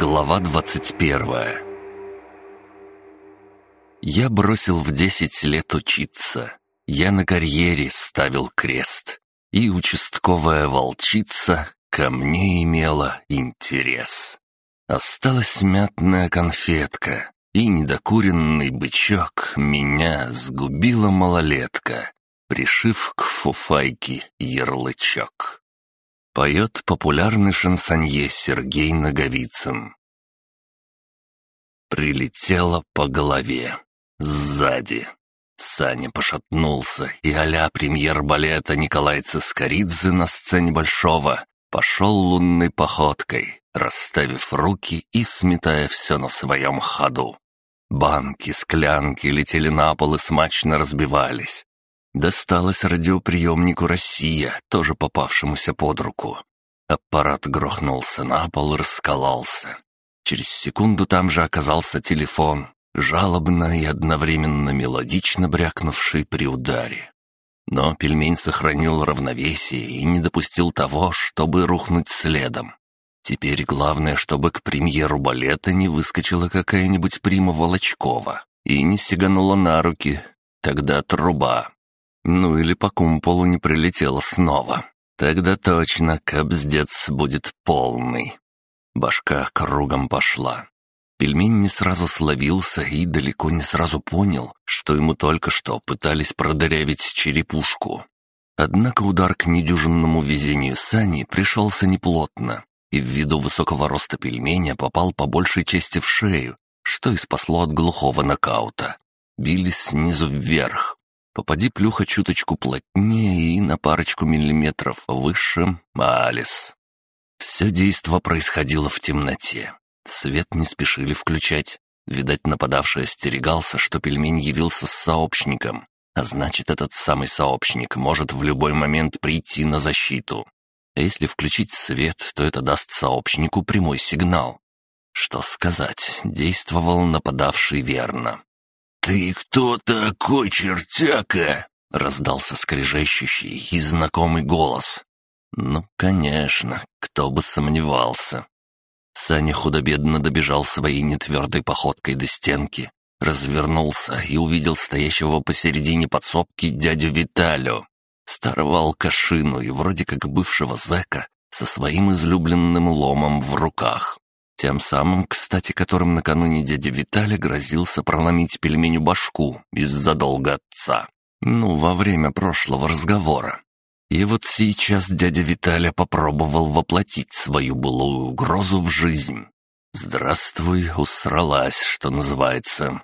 Глава 21 Я бросил в десять лет учиться. Я на карьере ставил крест. И участковая волчица ко мне имела интерес. Осталась мятная конфетка, и недокуренный бычок меня сгубила малолетка, пришив к фуфайке ярлычок. Поет популярный шансонье Сергей Наговицын. Прилетело по голове. Сзади. Саня пошатнулся, и а премьер балета Николай Цискоридзе на сцене Большого пошел лунной походкой, расставив руки и сметая все на своем ходу. Банки, склянки летели на пол и смачно разбивались. Досталось радиоприемнику «Россия», тоже попавшемуся под руку. Аппарат грохнулся на пол раскололся. Через секунду там же оказался телефон, жалобно и одновременно мелодично брякнувший при ударе. Но пельмень сохранил равновесие и не допустил того, чтобы рухнуть следом. Теперь главное, чтобы к премьеру балета не выскочила какая-нибудь прима Волочкова и не сиганула на руки, тогда труба. Ну или по кумполу не прилетела снова. Тогда точно кобздец будет полный. Башка кругом пошла. Пельмень не сразу словился и далеко не сразу понял, что ему только что пытались продырявить черепушку. Однако удар к недюжинному везению Сани пришелся неплотно, и ввиду высокого роста пельменя попал по большей части в шею, что и спасло от глухого нокаута. Били снизу вверх, Попади плюха чуточку плотнее и на парочку миллиметров выше — Алис. Все действо происходило в темноте. Свет не спешили включать. Видать, нападавший остерегался, что пельмень явился с сообщником, а значит, этот самый сообщник может в любой момент прийти на защиту. А если включить свет, то это даст сообщнику прямой сигнал. Что сказать, действовал нападавший верно. «Ты кто такой, чертяка?» — раздался скрежещущий и знакомый голос. «Ну, конечно, кто бы сомневался». Саня худо-бедно добежал своей нетвердой походкой до стенки, развернулся и увидел стоящего посередине подсобки дядю Виталю, старого алкашину и вроде как бывшего зэка со своим излюбленным ломом в руках. Тем самым, кстати, которым накануне дядя Виталий грозился проломить пельменю башку из-за долга отца. Ну, во время прошлого разговора. И вот сейчас дядя Виталя попробовал воплотить свою былую угрозу в жизнь. «Здравствуй, усралась, что называется».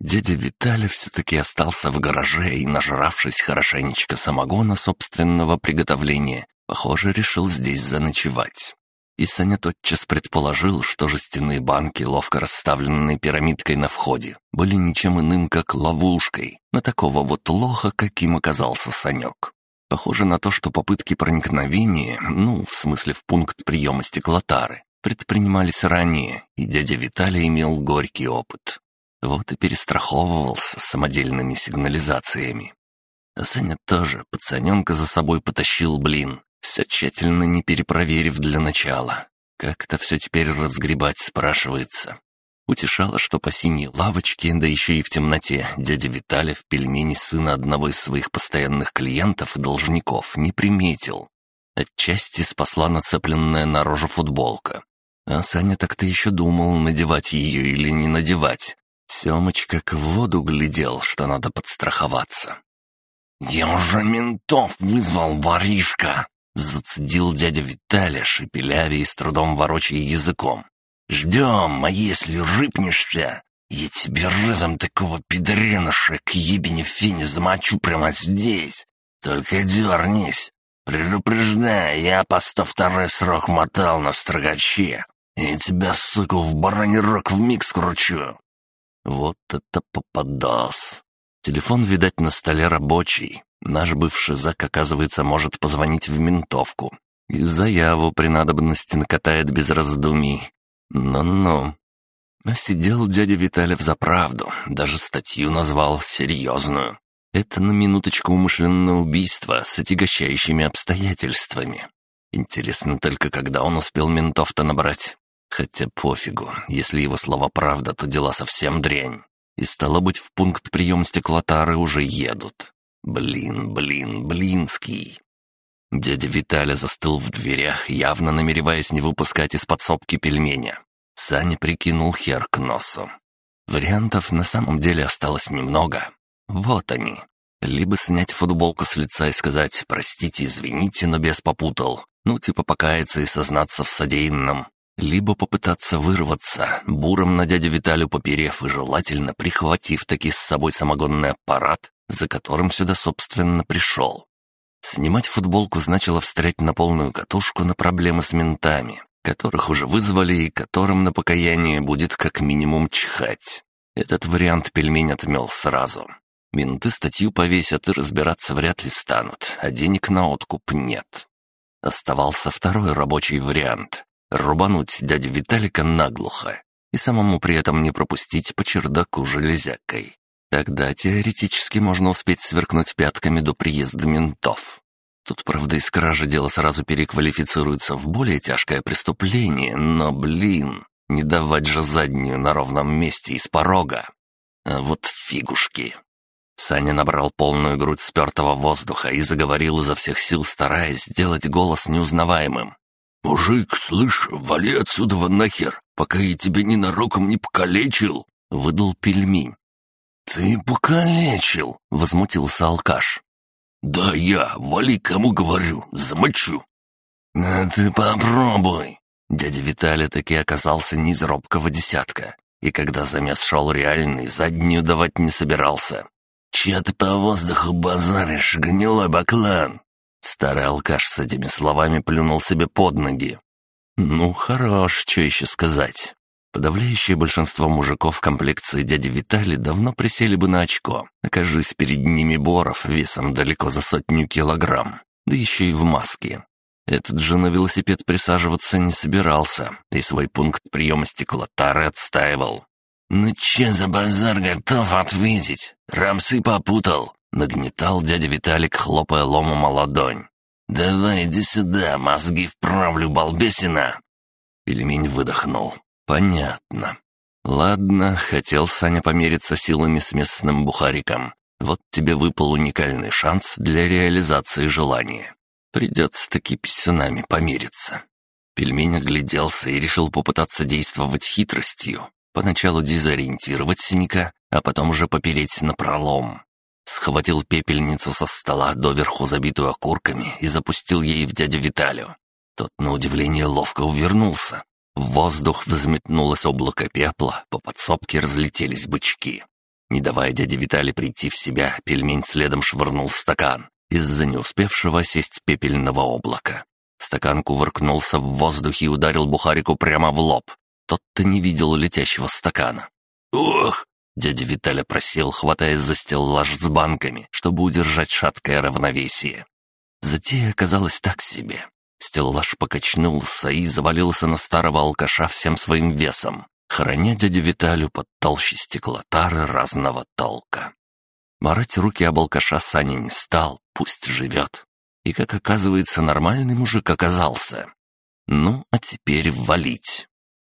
Дядя Виталя все-таки остался в гараже и, нажравшись хорошенечко самогона собственного приготовления, похоже, решил здесь заночевать. И Саня тотчас предположил, что жестяные банки, ловко расставленные пирамидкой на входе, были ничем иным, как ловушкой на такого вот лоха, каким оказался Санек. Похоже на то, что попытки проникновения, ну, в смысле в пункт приема стеклотары, предпринимались ранее, и дядя Виталий имел горький опыт. Вот и перестраховывался самодельными сигнализациями. А Саня тоже пацаненка за собой потащил, блин, все тщательно не перепроверив для начала. Как это все теперь разгребать, спрашивается. Утешало, что по синей лавочке, да еще и в темноте, дядя Виталя в пельмени сына одного из своих постоянных клиентов и должников не приметил. Отчасти спасла нацепленная на рожу футболка. А Саня так-то еще думал, надевать ее или не надевать. Семыч как в воду глядел, что надо подстраховаться. «Я уже ментов вызвал, воришка!» Зацедил дядя Виталя, шепелявя и с трудом ворочая языком. «Ждем, а если рыпнешься, я тебе разом такого пидореныша к ебени фене замочу прямо здесь. Только дернись. Предупреждаю, я по сто второй срок мотал на строгаче. И тебя, сука, в бараний рог вмиг скручу». Вот это попадас. Телефон, видать, на столе рабочий. Наш бывший зак, оказывается, может позвонить в ментовку. И заяву при надобности накатает без раздумий. Ну-ну. А сидел дядя Виталий за правду, даже статью назвал серьезную. Это на минуточку умышленное убийство с отягощающими обстоятельствами. Интересно только, когда он успел ментов-то набрать. Хотя пофигу, если его слова правда, то дела совсем дрянь. И стало быть, в пункт приема стеклотары уже едут. Блин, блин, блинский. Дядя Виталя застыл в дверях, явно намереваясь не выпускать из подсобки пельменя. Саня прикинул хер к носу. Вариантов на самом деле осталось немного. Вот они. Либо снять футболку с лица и сказать «простите, извините, но без попутал», ну типа покаяться и сознаться в содеянном. Либо попытаться вырваться, буром на дядю Виталю поперев и желательно прихватив таки с собой самогонный аппарат, за которым сюда, собственно, пришел. Снимать футболку значило встрять на полную катушку на проблемы с ментами, которых уже вызвали и которым на покаяние будет как минимум чихать. Этот вариант пельмень отмел сразу. Менты статью повесят и разбираться вряд ли станут, а денег на откуп нет. Оставался второй рабочий вариант — рубануть дядю Виталика наглухо и самому при этом не пропустить по чердаку железякой. Тогда теоретически можно успеть сверкнуть пятками до приезда ментов. Тут, правда, из кражи дело сразу переквалифицируется в более тяжкое преступление, но, блин, не давать же заднюю на ровном месте из порога. А вот фигушки. Саня набрал полную грудь спертого воздуха и заговорил изо всех сил, стараясь сделать голос неузнаваемым. «Мужик, слышь, вали отсюда нахер, пока я тебя ненароком не покалечил!» — выдал пельмень. «Ты покалечил!» — возмутился алкаш. «Да я, вали, кому говорю, замочу!» «А ты попробуй!» Дядя Виталий таки оказался не из робкого десятка, и когда замес шел реальный, заднюю давать не собирался. «Че ты по воздуху базаришь, гнилой баклан?» Старый алкаш с этими словами плюнул себе под ноги. «Ну, хорош, что еще сказать. Подавляющее большинство мужиков комплекции дяди Витали давно присели бы на очко, окажись перед ними Боров весом далеко за сотню килограмм, да еще и в маске. Этот же на велосипед присаживаться не собирался и свой пункт приема стеклотары отстаивал. «Ну че за базар готов ответить? Рамсы попутал!» — нагнетал дядя Виталик, хлопая ломом о ладонь. «Давай, иди сюда, мозги вправлю, балбесина!» Пельмень выдохнул. «Понятно. Ладно, хотел Саня помериться силами с местным бухариком. Вот тебе выпал уникальный шанс для реализации желания. Придется таки писюнами помериться». Пельмень огляделся и решил попытаться действовать хитростью. Поначалу дезориентировать синяка, а потом уже попереть на пролом. Схватил пепельницу со стола, доверху забитую окурками, и запустил ей в дядю Виталию. Тот, на удивление, ловко увернулся. В воздух взметнулось облако пепла, по подсобке разлетелись бычки. Не давая дяде Виталий прийти в себя, пельмень следом швырнул стакан из-за не успевшего сесть пепельного облака. Стакан кувыркнулся в воздухе и ударил Бухарику прямо в лоб. Тот-то не видел летящего стакана. «Ох!» Дядя Виталя просел, хватаясь за стеллаж с банками, чтобы удержать шаткое равновесие. Затея оказалась так себе. Стеллаж покачнулся и завалился на старого алкаша всем своим весом, храня дядю Виталю под толще стеклотары разного толка. Марать руки об алкаша Саня не стал, пусть живет. И, как оказывается, нормальный мужик оказался. Ну, а теперь валить.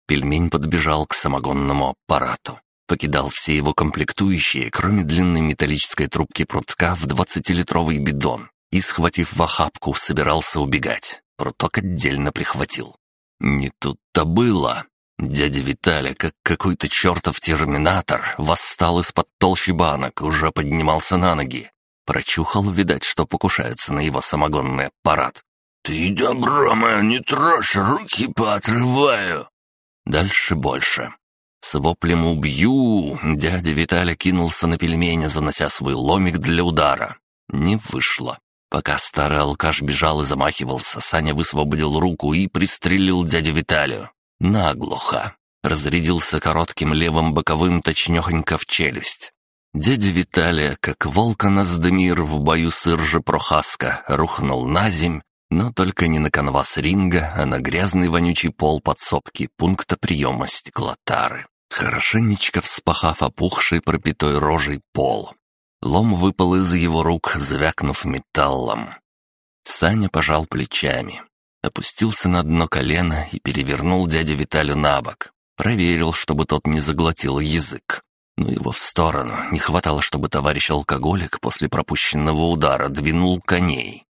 Пельмень подбежал к самогонному аппарату. Покидал все его комплектующие, кроме длинной металлической трубки прутка в двадцатилитровый бидон, и, схватив в охапку, собирался убегать. Пруток отдельно прихватил. Не тут-то было. Дядя Виталя, как какой-то чертов терминатор, восстал из-под толщи банок уже поднимался на ноги. Прочухал, видать, что покушаются на его самогонный аппарат. «Ты добро мое не трожь, руки поотрываю!» Дальше больше. С воплем «Убью!» дядя Виталя кинулся на пельмени, занося свой ломик для удара. Не вышло. Пока старый алкаш бежал и замахивался, Саня высвободил руку и пристрелил дядю Виталию. Наглухо. Разрядился коротким левым боковым точнёхонько в челюсть. Дядя Виталия, как волка Наздемир в бою с Иржи Прохаска, рухнул на земь, но только не на канвас ринга, а на грязный вонючий пол подсобки пункта приема стеклотары, хорошенечко вспахав опухший пропитой рожей пол. Лом выпал из его рук, звякнув металлом. Саня пожал плечами. опустился на одно колено и перевернул дядю Виталю на бок. Проверил, чтобы тот не заглотил язык. Ну его в сторону. Не хватало, чтобы товарищ-алкоголик после пропущенного удара двинул коней.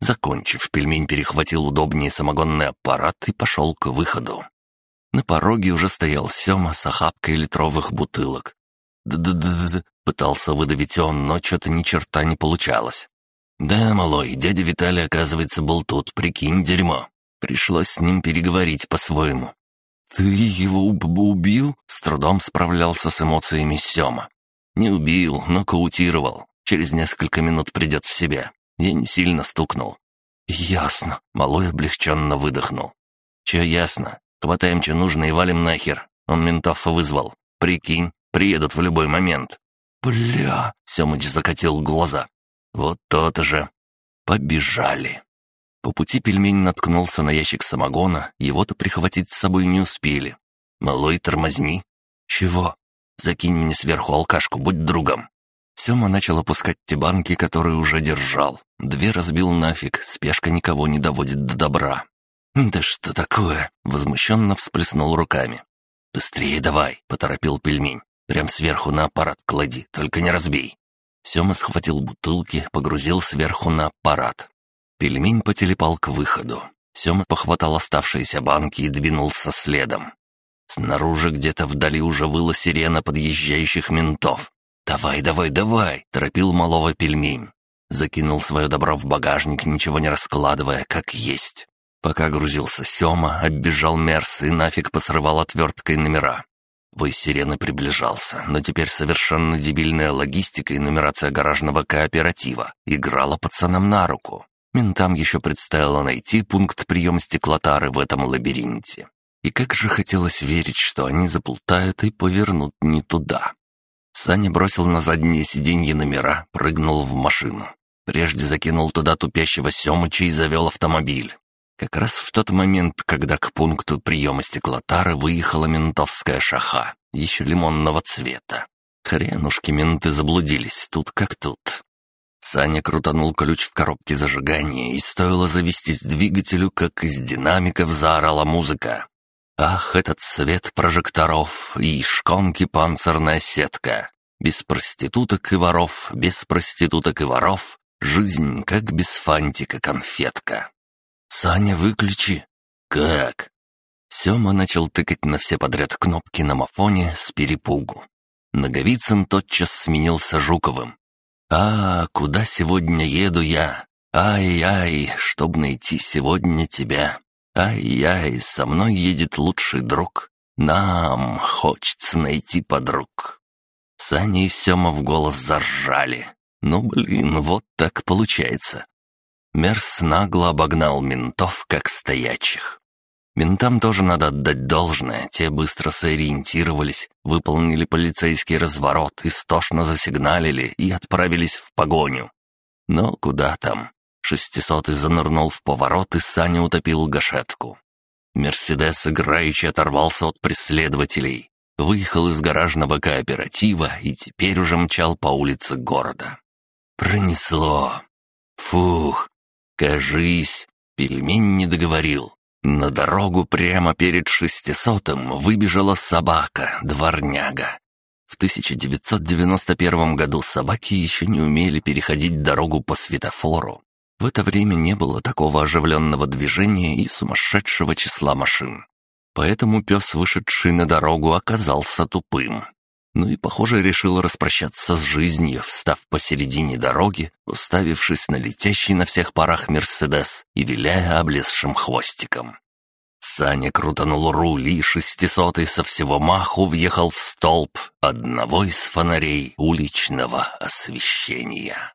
Закончив, пельмень перехватил удобнее самогонный аппарат и пошел к выходу. На пороге уже стоял Сема с охапкой литровых бутылок. «Да-да-да-да», — пытался выдавить он, но что-то ни черта не получалось. «Да, малой, дядя Виталий, оказывается, был тут, прикинь, дерьмо. Пришлось с ним переговорить по-своему». «Ты его уб убил?» — с трудом справлялся с эмоциями Сема. «Не убил, но каутировал. Через несколько минут придет в себя. Я не сильно стукнул». «Ясно», — малой облегченно выдохнул. «Че ясно? Хватаем, че нужно, и валим нахер. Он ментов вызвал. Прикинь, приедут в любой момент». «Бля!» — Семыч закатил глаза. «Вот то-то же. Побежали». По пути пельмень наткнулся на ящик самогона, его-то прихватить с собой не успели. «Малой, тормозни». «Чего?» «Закинь мне сверху алкашку, будь другом». Сема начал опускать те банки, которые уже держал. Две разбил нафиг, спешка никого не доводит до добра. «Да что такое?» — возмущенно всплеснул руками. «Быстрее давай!» — поторопил пельмень. «Прям сверху на аппарат клади, только не разбей». Сема схватил бутылки, погрузил сверху на аппарат. Пельмень потелепал к выходу. Сема похватал оставшиеся банки и двинулся следом. Снаружи где-то вдали уже выла сирена подъезжающих ментов. «Давай, давай, давай!» — торопил малого пельмень. Закинул свое добро в багажник, ничего не раскладывая, как есть. Пока грузился Сёма, оббежал Мерс и нафиг посрывал отверткой номера. Вой сирены приближался, но теперь совершенно дебильная логистика и нумерация гаражного кооператива играла пацанам на руку. Ментам еще предстояло найти пункт приема стеклотары в этом лабиринте. И как же хотелось верить, что они заплутают и повернут не туда. Саня бросил на заднее сиденье номера, прыгнул в машину. Прежде закинул туда тупящего Семыча и завел автомобиль. Как раз в тот момент, когда к пункту приема стеклотары выехала ментовская шаха, еще лимонного цвета. Хренушки менты заблудились, тут как тут. Саня крутанул ключ в коробке зажигания, и стоило завестись двигателю, как из динамиков заорала музыка. Ах, этот свет прожекторов и шконки панцирная сетка. Без проституток и воров, без проституток и воров, жизнь как без фантика конфетка. «Саня, выключи!» «Как?» Сёма начал тыкать на все подряд кнопки на мафоне с перепугу. Наговицын тотчас сменился Жуковым. «А, куда сегодня еду я? Ай-ай, чтоб найти сегодня тебя. Ай-ай, со мной едет лучший друг. Нам хочется найти подруг». Саня и Сёма в голос заржали. «Ну, блин, вот так получается. Мерс нагло обогнал ментов, как стоячих. Ментам тоже надо отдать должное, те быстро сориентировались, выполнили полицейский разворот, истошно засигналили и отправились в погоню. Но куда там? Шестисотый занырнул в поворот, и Саня утопил гашетку. Мерседес играючи оторвался от преследователей, выехал из гаражного кооператива и теперь уже мчал по улице города. Пронесло. Фух, Кажись, пельмень не договорил. На дорогу прямо перед шестисотым выбежала собака, дворняга. В 1991 году собаки еще не умели переходить дорогу по светофору. В это время не было такого оживленного движения и сумасшедшего числа машин. Поэтому пес, вышедший на дорогу, оказался тупым. Ну и, похоже, решил распрощаться с жизнью, встав посередине дороги, уставившись на летящий на всех парах Мерседес и виляя облезшим хвостиком. Саня крутанул руль, и шестисотый со всего маху въехал в столб одного из фонарей уличного освещения.